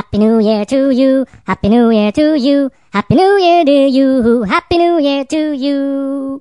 Happy New Year to you. Happy New Year to you. Happy New Year to you. Happy New Year to you.